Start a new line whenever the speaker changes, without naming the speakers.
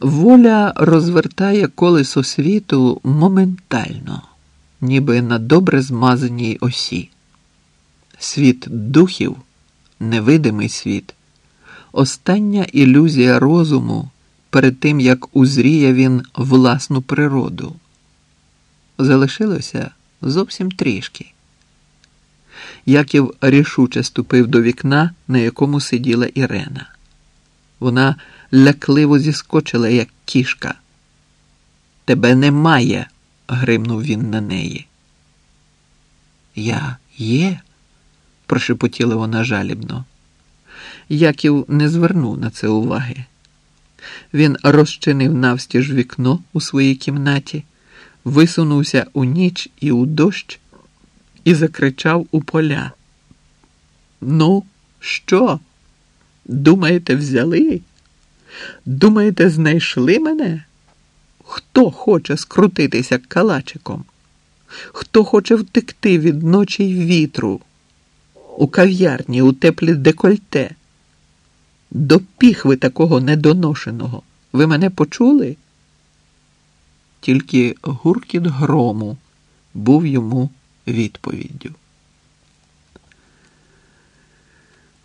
Воля розвертає колесо світу моментально, ніби на добре змазаній осі. Світ духів, невидимий світ, остання ілюзія розуму перед тим, як узріє він власну природу. Залишилося зовсім трішки. Яків рішуче ступив до вікна, на якому сиділа Ірена. Вона лякливо зіскочила, як кішка. Тебе немає, гримнув він на неї. Я є, прошепотіла вона жалібно. Яків не звернув на це уваги. Він розчинив навстіж вікно у своїй кімнаті, висунувся у ніч і у дощ і закричав у поля. Ну, що? Думаєте, взяли? Думаєте, знайшли мене? Хто хоче скрутитися калачиком? Хто хоче втекти від ночі й вітру? У кав'ярні, у теплі декольте? До піхви такого недоношеного. Ви мене почули? Тільки гуркіт грому був йому відповіддю.